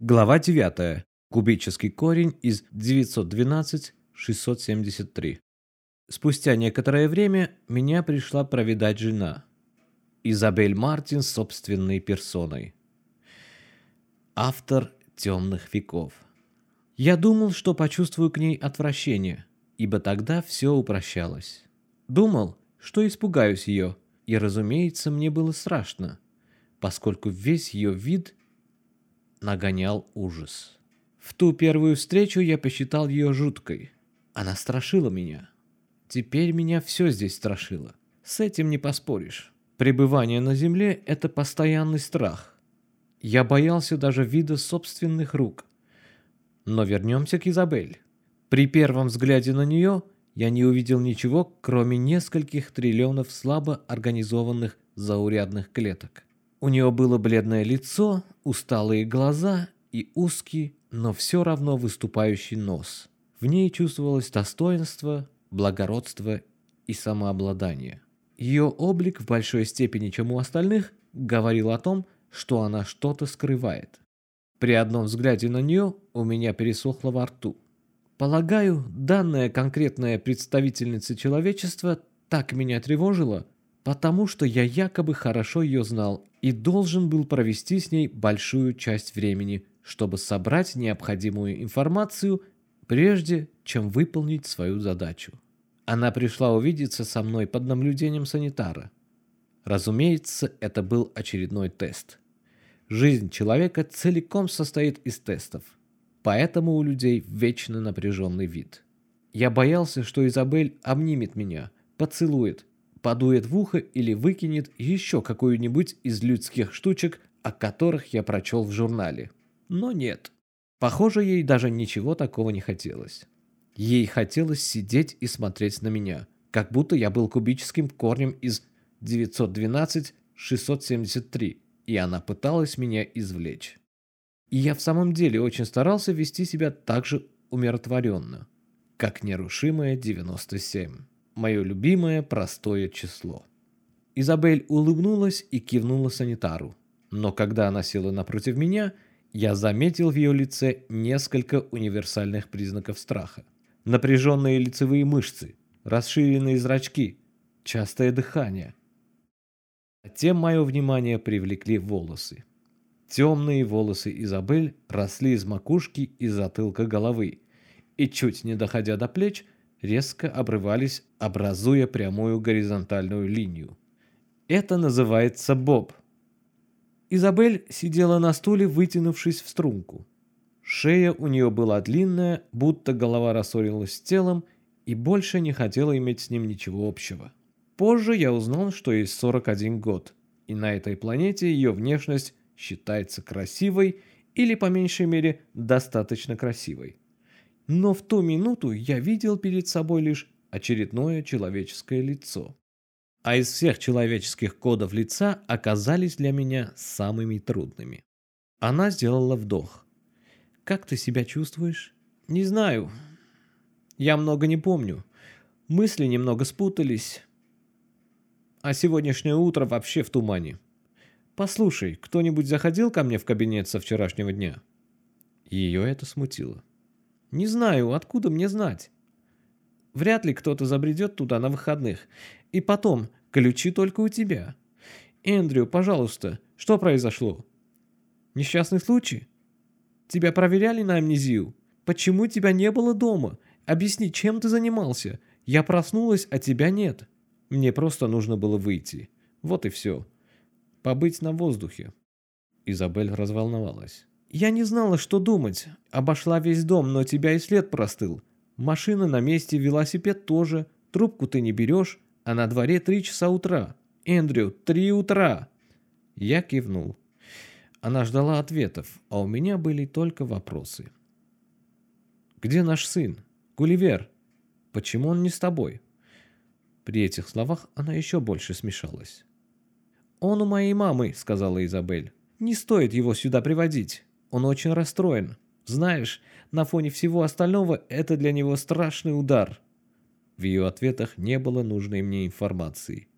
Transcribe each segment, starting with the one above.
Глава 9. Кубический корень из 912 673. Спустя некоторое время меня пришла проведать жена. Изабель Мартин собственной персоной. Автор «Темных веков». Я думал, что почувствую к ней отвращение, ибо тогда все упрощалось. Думал, что испугаюсь ее, и, разумеется, мне было страшно, поскольку весь ее вид нагонял ужас. В ту первую встречу я посчитал ее жуткой. Она страшила меня. Теперь меня все здесь страшило. С этим не поспоришь. Пребывание на земле – это постоянный страх. Я боялся даже вида собственных рук. Но вернемся к Изабель. При первом взгляде на нее я не увидел ничего, кроме нескольких триллионов слабо организованных заурядных клеток. У нее было бледное лицо, усталые глаза и узкий, но все равно выступающий нос. В ней чувствовалось достоинство, благородство и самообладание. Ее облик в большой степени, чем у остальных, говорил о том, что она что-то скрывает. При одном взгляде на нее у меня пересохло во рту. Полагаю, данная конкретная представительница человечества так меня тревожила, потому что я якобы хорошо ее знал и должен был провести с ней большую часть времени, чтобы собрать необходимую информацию, прежде чем выполнить свою задачу. Она пришла увидеться со мной под наблюдением санитара. Разумеется, это был очередной тест. Жизнь человека целиком состоит из тестов, поэтому у людей вечно напряженный вид. Я боялся, что Изабель обнимет меня, поцелует, подует в ухо или выкинет еще какую-нибудь из людских штучек, о которых я прочел в журнале. Но нет. Похоже, ей даже ничего такого не хотелось. Ей хотелось сидеть и смотреть на меня, как будто я был кубическим корнем из 912-673, и она пыталась меня извлечь. И я в самом деле очень старался вести себя так же умиротворенно, как нерушимое 97 мое любимое простое число. Изабель улыбнулась и кивнула санитару. Но когда она села напротив меня, я заметил в ее лице несколько универсальных признаков страха. Напряженные лицевые мышцы, расширенные зрачки, частое дыхание. Затем мое внимание привлекли волосы. Темные волосы Изабель росли из макушки и затылка головы, и чуть не доходя до плеч – резко обрывались, образуя прямую горизонтальную линию. Это называется боб. Изабель сидела на стуле, вытянувшись в струнку. Шея у нее была длинная, будто голова рассорилась с телом и больше не хотела иметь с ним ничего общего. Позже я узнал, что ей 41 год, и на этой планете ее внешность считается красивой или, по меньшей мере, достаточно красивой. Но в ту минуту я видел перед собой лишь очередное человеческое лицо. А из всех человеческих кодов лица оказались для меня самыми трудными. Она сделала вдох. «Как ты себя чувствуешь?» «Не знаю. Я много не помню. Мысли немного спутались. А сегодняшнее утро вообще в тумане. Послушай, кто-нибудь заходил ко мне в кабинет со вчерашнего дня?» Ее это смутило. Не знаю, откуда мне знать. Вряд ли кто-то забредет туда на выходных. И потом, ключи только у тебя. Эндрю, пожалуйста, что произошло? Несчастный случай? Тебя проверяли на амнезию? Почему тебя не было дома? Объясни, чем ты занимался? Я проснулась, а тебя нет. Мне просто нужно было выйти. Вот и все. Побыть на воздухе. Изабель разволновалась. Я не знала, что думать. Обошла весь дом, но тебя и след простыл. Машина на месте, велосипед тоже. Трубку ты не берешь, а на дворе три часа утра. Эндрю, три утра!» Я кивнул. Она ждала ответов, а у меня были только вопросы. «Где наш сын? Гулливер? Почему он не с тобой?» При этих словах она еще больше смешалась. «Он у моей мамы», — сказала Изабель. «Не стоит его сюда приводить. Он очень расстроен. Знаешь, на фоне всего остального это для него страшный удар. В ее ответах не было нужной мне информации.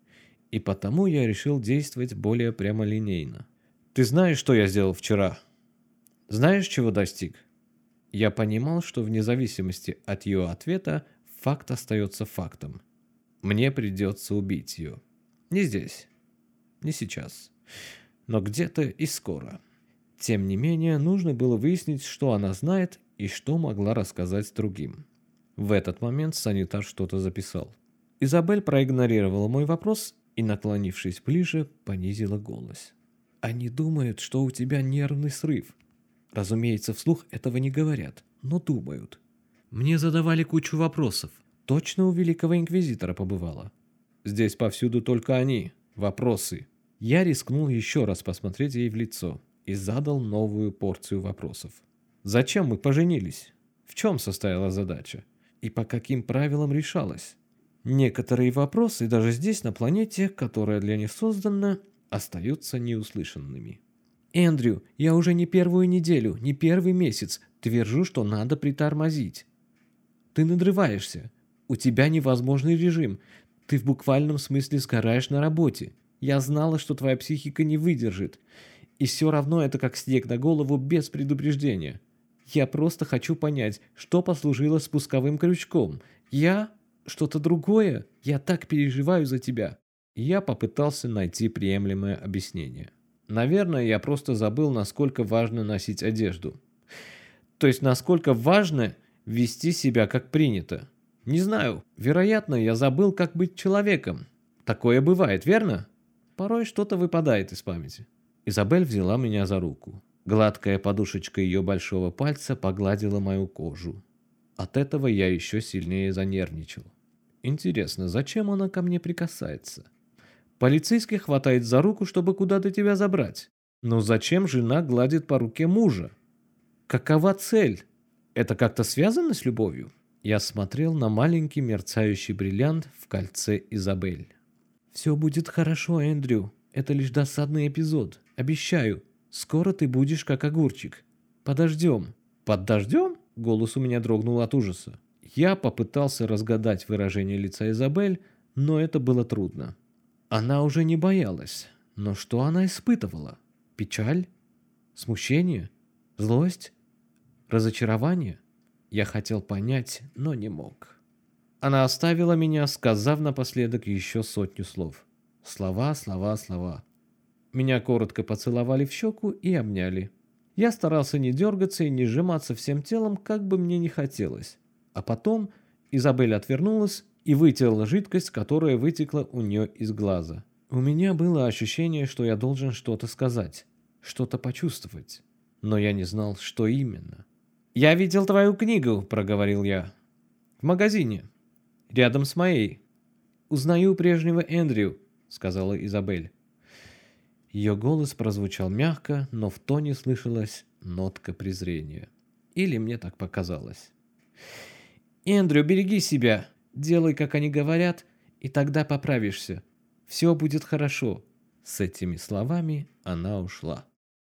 И потому я решил действовать более прямолинейно. «Ты знаешь, что я сделал вчера?» Знаешь, чего достиг? Я понимал, что вне зависимости от ее ответа факт остается фактом. Мне придется убить ее. Не здесь, не сейчас, но где-то и скоро. Тем не менее, нужно было выяснить, что она знает и что могла рассказать другим. В этот момент санитар что-то записал. Изабель проигнорировала мой вопрос и, наклонившись ближе, понизила голос. «Они думают, что у тебя нервный срыв. Разумеется, вслух этого не говорят, но думают. Мне задавали кучу вопросов. Точно у Великого Инквизитора побывала. Здесь повсюду только они. Вопросы. Я рискнул еще раз посмотреть ей в лицо и задал новую порцию вопросов. Зачем мы поженились? В чем состояла задача? И по каким правилам решалась? Некоторые вопросы даже здесь, на планете, которая для них создана, остаются неуслышанными. «Эндрю, я уже не первую неделю, не первый месяц твержу, что надо притормозить. Ты надрываешься. У тебя невозможный режим. Ты в буквальном смысле сгораешь на работе. Я знала, что твоя психика не выдержит. И все равно это как снег на голову без предупреждения. Я просто хочу понять, что послужило спусковым крючком. Я что-то другое? Я так переживаю за тебя». Я попытался найти приемлемое объяснение. Наверное, я просто забыл, насколько важно носить одежду. То есть, насколько важно вести себя как принято. Не знаю, вероятно, я забыл, как быть человеком. Такое бывает, верно? Порой что-то выпадает из памяти. Изабель взяла меня за руку. Гладкая подушечка ее большого пальца погладила мою кожу. От этого я еще сильнее занервничал. Интересно, зачем она ко мне прикасается? Полицейский хватает за руку, чтобы куда-то тебя забрать. Но зачем жена гладит по руке мужа? Какова цель? Это как-то связано с любовью? Я смотрел на маленький мерцающий бриллиант в кольце Изабель. «Все будет хорошо, Эндрю. Это лишь досадный эпизод. Обещаю. Скоро ты будешь как огурчик. Подождем». «Под дождем?» Голос у меня дрогнул от ужаса. Я попытался разгадать выражение лица Изабель, но это было трудно. Она уже не боялась, но что она испытывала? Печаль? Смущение? Злость? Разочарование? Я хотел понять, но не мог. Она оставила меня, сказав напоследок еще сотню слов. Слова, слова, слова. Меня коротко поцеловали в щеку и обняли. Я старался не дергаться и не сжиматься всем телом, как бы мне не хотелось. А потом Изабель отвернулась и вытерла жидкость, которая вытекла у нее из глаза. У меня было ощущение, что я должен что-то сказать, что-то почувствовать, но я не знал, что именно. «Я видел твою книгу», — проговорил я. «В магазине. Рядом с моей. Узнаю прежнего Эндрю», — сказала Изабель. Ее голос прозвучал мягко, но в тоне слышалась нотка презрения. Или мне так показалось. «Эндрю, береги себя. Делай, как они говорят, и тогда поправишься. Все будет хорошо». С этими словами она ушла.